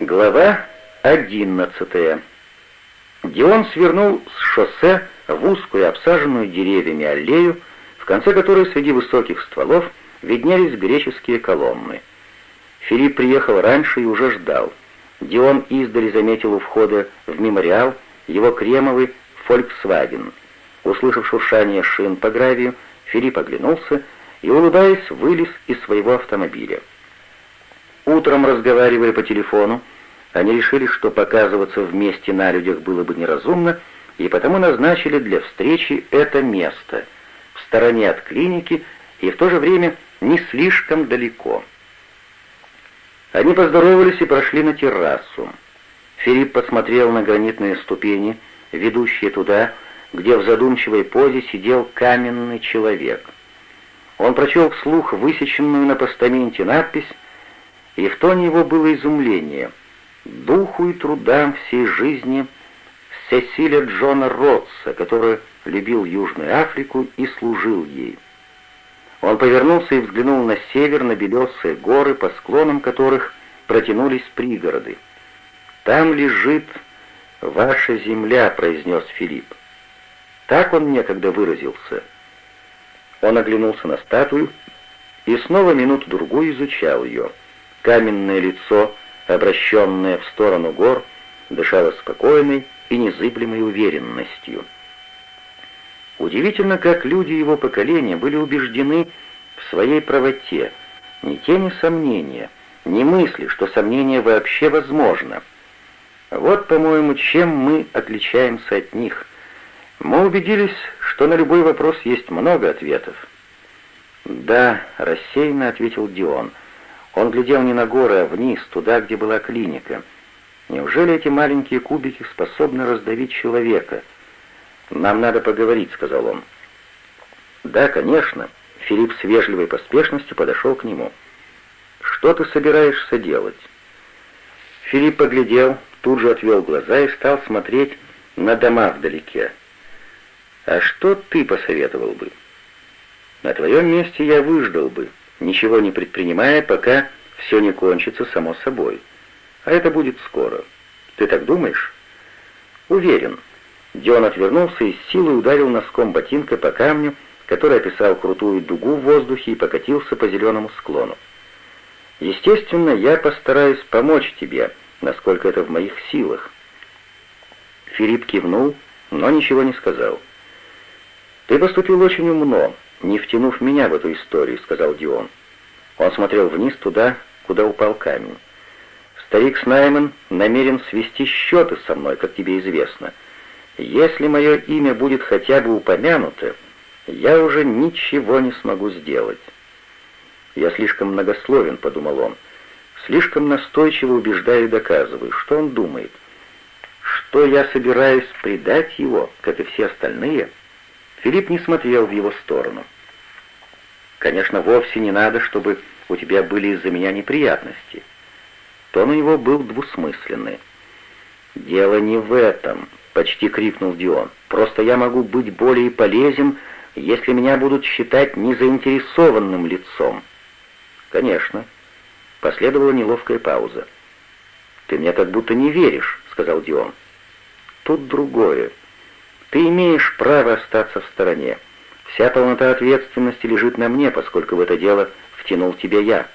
Глава одиннадцатая. Дион свернул с шоссе в узкую, обсаженную деревьями аллею, в конце которой среди высоких стволов виднелись греческие колонны. Филипп приехал раньше и уже ждал. Дион издали заметил у входа в мемориал его кремовый «Фольксваген». Услышав шуршание шин по гравию, Филипп оглянулся и, улыбаясь, вылез из своего автомобиля. Утром разговаривали по телефону, они решили, что показываться вместе на людях было бы неразумно, и потому назначили для встречи это место, в стороне от клиники и в то же время не слишком далеко. Они поздоровались и прошли на террасу. Филипп посмотрел на гранитные ступени, ведущие туда, где в задумчивой позе сидел каменный человек. Он прочел вслух высеченную на постаменте надпись и в тоне его было изумление. Духу и трудам всей жизни Сесилия Джона Ротса, который любил Южную Африку и служил ей. Он повернулся и взглянул на север, на белесые горы, по склонам которых протянулись пригороды. «Там лежит ваша земля», — произнес Филипп. Так он некогда выразился. Он оглянулся на статую и снова минуту-другую изучал ее — Каменное лицо, обращенное в сторону гор, дышало спокойной и незыблемой уверенностью. Удивительно, как люди его поколения были убеждены в своей правоте, ни тени сомнения, ни мысли, что сомнение вообще возможно. Вот, по-моему, чем мы отличаемся от них. Мы убедились, что на любой вопрос есть много ответов. «Да», — рассеянно ответил Дион, — он глядел не на горы, а вниз, туда, где была клиника. Неужели эти маленькие кубики способны раздавить человека? «Нам надо поговорить», — сказал он. «Да, конечно». Филипп с вежливой поспешностью подошел к нему. «Что ты собираешься делать?» Филипп поглядел, тут же отвел глаза и стал смотреть на дома вдалеке. «А что ты посоветовал бы?» «На твоем месте я выждал бы, ничего не предпринимая, пока все не кончится само собой. А это будет скоро. Ты так думаешь? Уверен. Дион отвернулся и с силой ударил носком ботинка по камню, который описал крутую дугу в воздухе и покатился по зеленому склону. Естественно, я постараюсь помочь тебе, насколько это в моих силах. Филипп кивнул, но ничего не сказал. «Ты поступил очень умно, не втянув меня в эту историю», — сказал Дион. Он смотрел вниз туда, куда упал камень. «Старик Снайман намерен свести счеты со мной, как тебе известно. Если мое имя будет хотя бы упомянуто, я уже ничего не смогу сделать». «Я слишком многословен», — подумал он. «Слишком настойчиво убеждаю и доказываю. Что он думает? Что я собираюсь предать его, как и все остальные?» Филипп не смотрел в его сторону. «Конечно, вовсе не надо, чтобы у тебя были из-за меня неприятности». Тон у него был двусмысленный. «Дело не в этом», — почти крикнул Дион. «Просто я могу быть более полезен, если меня будут считать незаинтересованным лицом». «Конечно». Последовала неловкая пауза. «Ты мне как будто не веришь», — сказал Дион. «Тут другое. Ты имеешь право остаться в стороне. Вся полнота ответственности лежит на мне, поскольку в это дело втянул тебя я.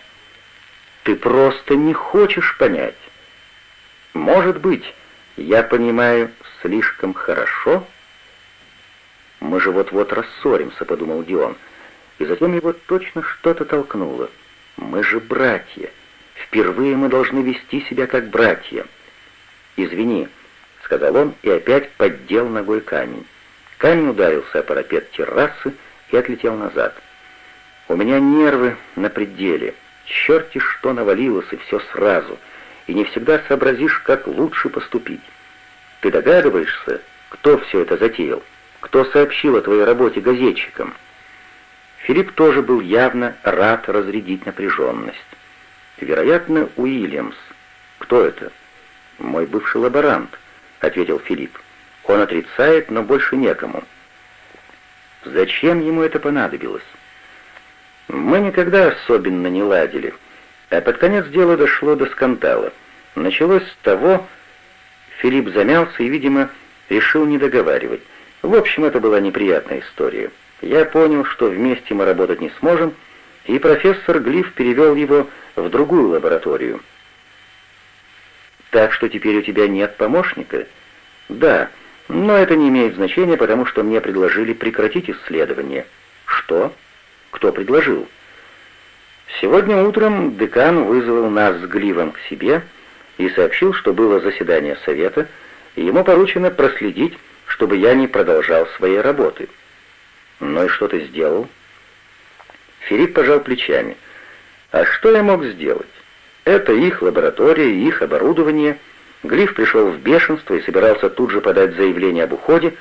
Ты просто не хочешь понять. Может быть, я понимаю слишком хорошо? Мы же вот-вот рассоримся, подумал Дион. И затем его точно что-то толкнуло. Мы же братья. Впервые мы должны вести себя как братья. Извини, — сказал он и опять поддел ногой камень. Камень ударился о парапет террасы и отлетел назад. «У меня нервы на пределе. Черти что навалилось, и все сразу. И не всегда сообразишь, как лучше поступить. Ты догадываешься, кто все это затеял? Кто сообщил о твоей работе газетчикам?» Филипп тоже был явно рад разрядить напряженность. «Вероятно, Уильямс. Кто это?» «Мой бывший лаборант ответил Филипп. «Он отрицает, но больше некому». «Зачем ему это понадобилось?» «Мы никогда особенно не ладили, а под конец дело дошло до скандала. Началось с того, Филипп замялся и, видимо, решил не договаривать. В общем, это была неприятная история. Я понял, что вместе мы работать не сможем, и профессор Глиф перевел его в другую лабораторию. «Так что теперь у тебя нет помощника?» «Да, но это не имеет значения, потому что мне предложили прекратить исследование». «Что? Кто предложил?» Сегодня утром декан вызвал нас с Гливом к себе и сообщил, что было заседание совета, и ему поручено проследить, чтобы я не продолжал своей работы. «Ну и что ты сделал?» Филипп пожал плечами. «А что я мог сделать? Это их лаборатория, их оборудование». Глиф пришел в бешенство и собирался тут же подать заявление об уходе,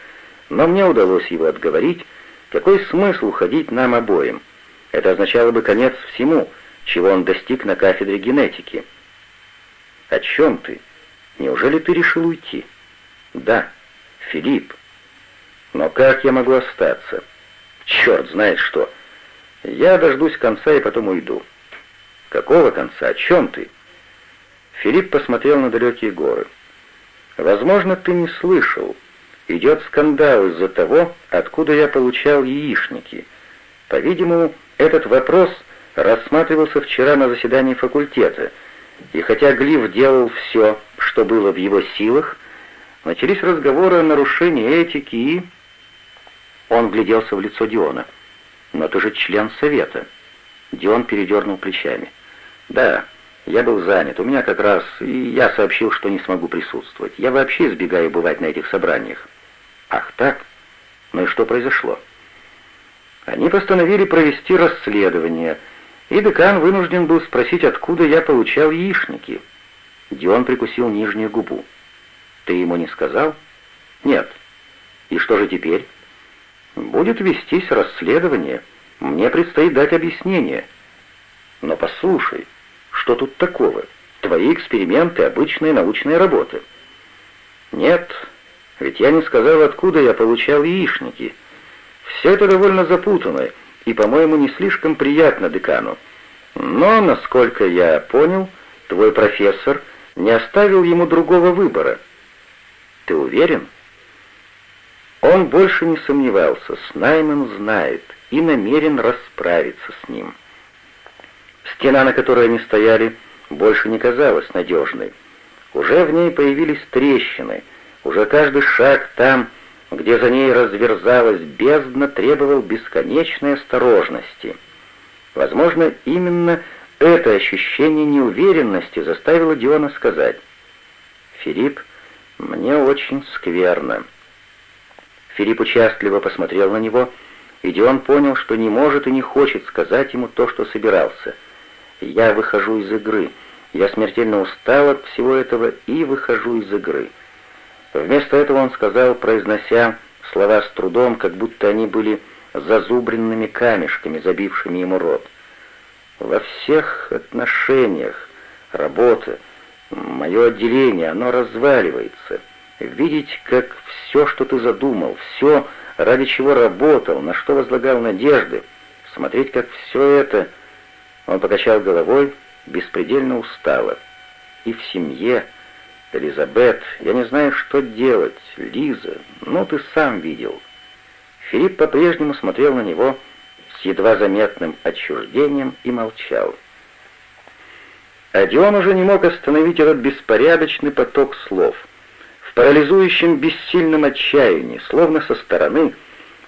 но мне удалось его отговорить. Какой смысл уходить нам обоим? Это означало бы конец всему, чего он достиг на кафедре генетики. «О чем ты? Неужели ты решил уйти?» «Да, Филипп. Но как я могу остаться? Черт знает что!» Я дождусь конца и потом уйду. Какого конца? О чем ты? Филипп посмотрел на далекие горы. Возможно, ты не слышал. Идет скандал из-за того, откуда я получал яичники. По-видимому, этот вопрос рассматривался вчера на заседании факультета, и хотя Глиф делал все, что было в его силах, начались разговоры о нарушении этики и... Он гляделся в лицо Диона. «Но ты же член совета». Дион передернул плечами. «Да, я был занят. У меня как раз... И я сообщил, что не смогу присутствовать. Я вообще избегаю бывать на этих собраниях». «Ах так? Ну и что произошло?» Они постановили провести расследование, и декан вынужден был спросить, откуда я получал яичники. Дион прикусил нижнюю губу. «Ты ему не сказал?» «Нет». «И что же теперь?» Будет вестись расследование. Мне предстоит дать объяснение. Но послушай, что тут такого? Твои эксперименты — обычная научная работа. Нет, ведь я не сказал, откуда я получал яичники. Все это довольно запутанно и, по-моему, не слишком приятно декану. Но, насколько я понял, твой профессор не оставил ему другого выбора. Ты уверен? — он больше не сомневался, Снаймен знает и намерен расправиться с ним. Стена, на которой они стояли, больше не казалась надежной. Уже в ней появились трещины, уже каждый шаг там, где за ней разверзалась бездна, требовал бесконечной осторожности. Возможно, именно это ощущение неуверенности заставило Диона сказать, «Филипп, мне очень скверно». Филипп участливо посмотрел на него, и Дион понял, что не может и не хочет сказать ему то, что собирался. «Я выхожу из игры. Я смертельно устал от всего этого и выхожу из игры». Вместо этого он сказал, произнося слова с трудом, как будто они были зазубренными камешками, забившими ему рот. «Во всех отношениях работа, мое отделение, оно разваливается» видеть, как все, что ты задумал, все, ради чего работал, на что возлагал надежды, смотреть, как все это... Он покачал головой, беспредельно устало. И в семье... Элизабет, я не знаю, что делать. Лиза, ну ты сам видел. Филипп по-прежнему смотрел на него с едва заметным отчуждением и молчал. А Дион уже не мог остановить этот беспорядочный поток слов — в парализующем бессильном отчаянии, словно со стороны,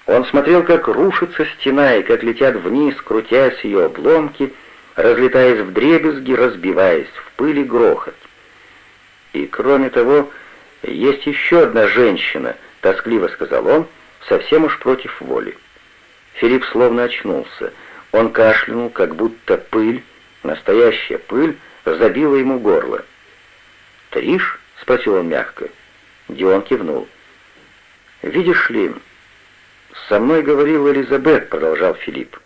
он смотрел, как рушится стена и как летят вниз, крутясь ее обломки, разлетаясь в дребезги, разбиваясь в пыли грохот. «И кроме того, есть еще одна женщина», — тоскливо сказал он, совсем уж против воли. Филипп словно очнулся. Он кашлянул, как будто пыль, настоящая пыль, забила ему горло. «Триш?» — спросил он мягко. Дион кивнул. «Видишь ли, со мной говорила Элизабет», — продолжал Филипп.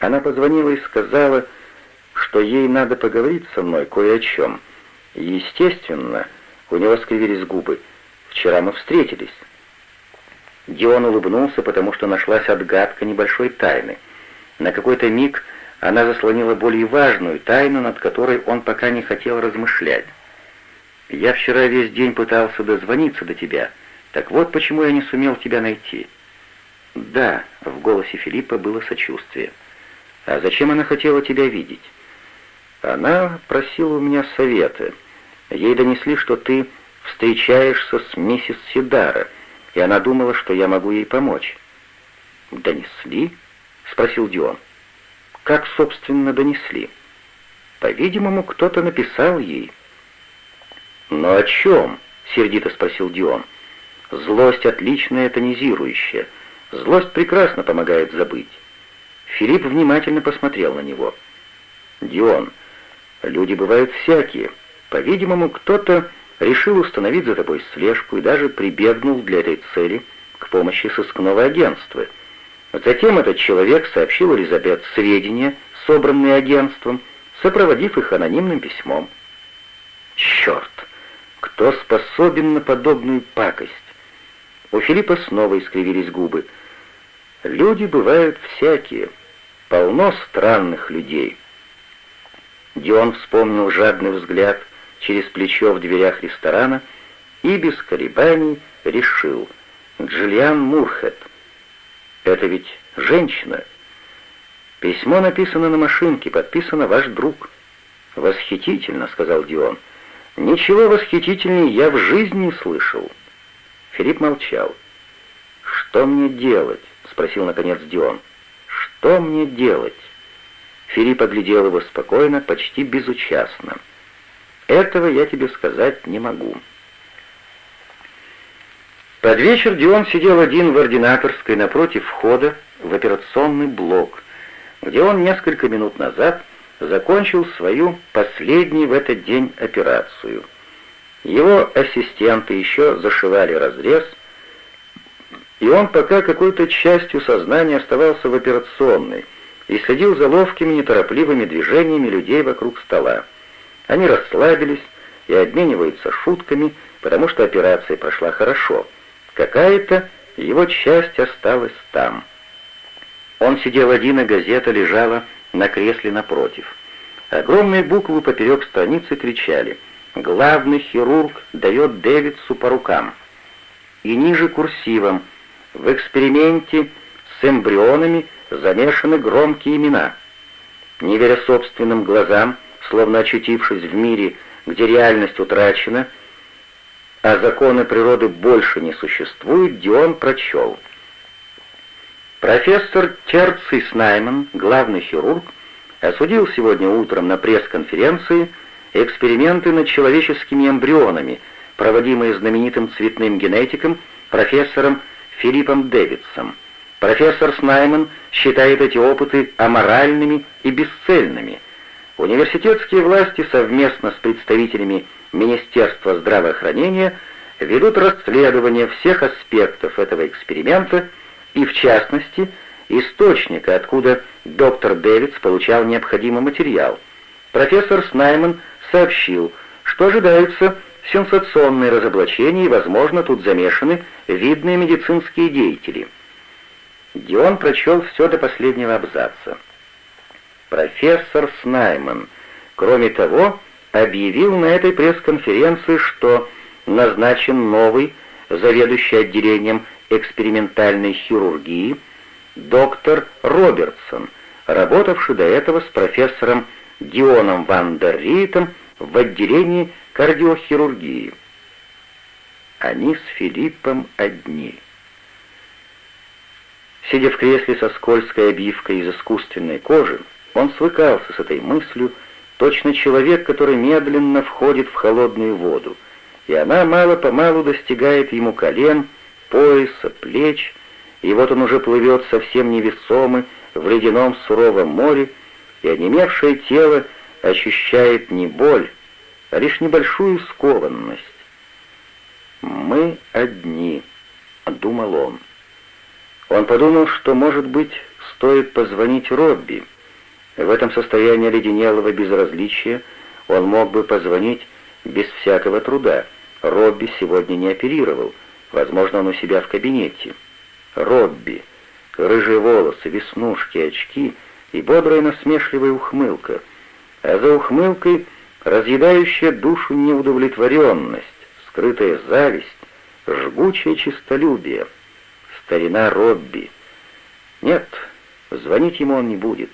«Она позвонила и сказала, что ей надо поговорить со мной кое о чем. Естественно, у него скривились губы. Вчера мы встретились». Дион улыбнулся, потому что нашлась отгадка небольшой тайны. На какой-то миг она заслонила более важную тайну, над которой он пока не хотел размышлять. Я вчера весь день пытался дозвониться до тебя. Так вот почему я не сумел тебя найти». «Да», — в голосе Филиппа было сочувствие. «А зачем она хотела тебя видеть?» «Она просила у меня совета. Ей донесли, что ты встречаешься с миссис Сидара, и она думала, что я могу ей помочь». «Донесли?» — спросил Дион. «Как, собственно, донесли?» «По-видимому, кто-то написал ей». «Но о чем?» — сердито спросил Дион. «Злость отличная, тонизирующая. Злость прекрасно помогает забыть». Филипп внимательно посмотрел на него. «Дион, люди бывают всякие. По-видимому, кто-то решил установить за тобой слежку и даже прибегнул для этой цели к помощи сыскного агентства. Затем этот человек сообщил Элизабет сведения, собранные агентством, сопроводив их анонимным письмом. Черт! Кто способен на подобную пакость? У Филиппа снова искривились губы. Люди бывают всякие. Полно странных людей. Дион вспомнил жадный взгляд через плечо в дверях ресторана и без колебаний решил. Джиллиан Мурхет. Это ведь женщина. Письмо написано на машинке, подписано ваш друг. Восхитительно, сказал Дион. Ничего восхитительнее я в жизни не слышал. Филипп молчал. Что мне делать? спросил наконец Дион. Что мне делать? Филипп оглядел его спокойно, почти безучастно. Этого я тебе сказать не могу. Под вечер Дион сидел один в ординаторской напротив входа в операционный блок, где он несколько минут назад закончил свою последнюю в этот день операцию. Его ассистенты еще зашивали разрез, и он пока какой-то частью сознания оставался в операционной и следил за ловкими неторопливыми движениями людей вокруг стола. Они расслабились и обмениваются шутками, потому что операция прошла хорошо. Какая-то его часть осталась там. Он сидел один, и газета лежала на кресле напротив. Огромные буквы поперек страницы кричали «Главный хирург дает Дэвидсу по рукам». И ниже курсивом «В эксперименте с эмбрионами замешаны громкие имена». Не веря собственным глазам, словно очутившись в мире, где реальность утрачена, а законы природы больше не существуют, Дион прочел. Профессор Терций Снайман, главный хирург, осудил сегодня утром на пресс-конференции эксперименты над человеческими эмбрионами, проводимые знаменитым цветным генетиком профессором Филиппом Дэвидсом. Профессор Снайман считает эти опыты аморальными и бесцельными – Университетские власти совместно с представителями Министерства здравоохранения ведут расследование всех аспектов этого эксперимента и, в частности, источника, откуда доктор Дэвидс получал необходимый материал. Профессор Снайман сообщил, что ожидаются сенсационные разоблачения и, возможно, тут замешаны видные медицинские деятели. Дион прочел все до последнего абзаца профессор Снайман. Кроме того, объявил на этой пресс-конференции, что назначен новый заведующий отделением экспериментальной хирургии доктор Робертсон, работавший до этого с профессором Дионом Ван дер Риетом в отделении кардиохирургии. Они с Филиппом одни. Сидя в кресле со скользкой обивкой из искусственной кожи, он свыкался с этой мыслью, точно человек, который медленно входит в холодную воду, и она мало-помалу достигает ему колен, пояса, плеч, и вот он уже плывет совсем невесомый в ледяном суровом море, и онемевшее тело ощущает не боль, а лишь небольшую скованность. «Мы одни», — думал он. Он подумал, что, может быть, стоит позвонить Робби, — в этом состоянии оледенелого безразличия он мог бы позвонить без всякого труда. Робби сегодня не оперировал, возможно, он у себя в кабинете. Робби. Рыжие волосы, веснушки, очки и бодрая насмешливая ухмылка. А за ухмылкой разъедающая душу неудовлетворенность, скрытая зависть, жгучее честолюбие. Старина Робби. Нет, звонить ему он не будет.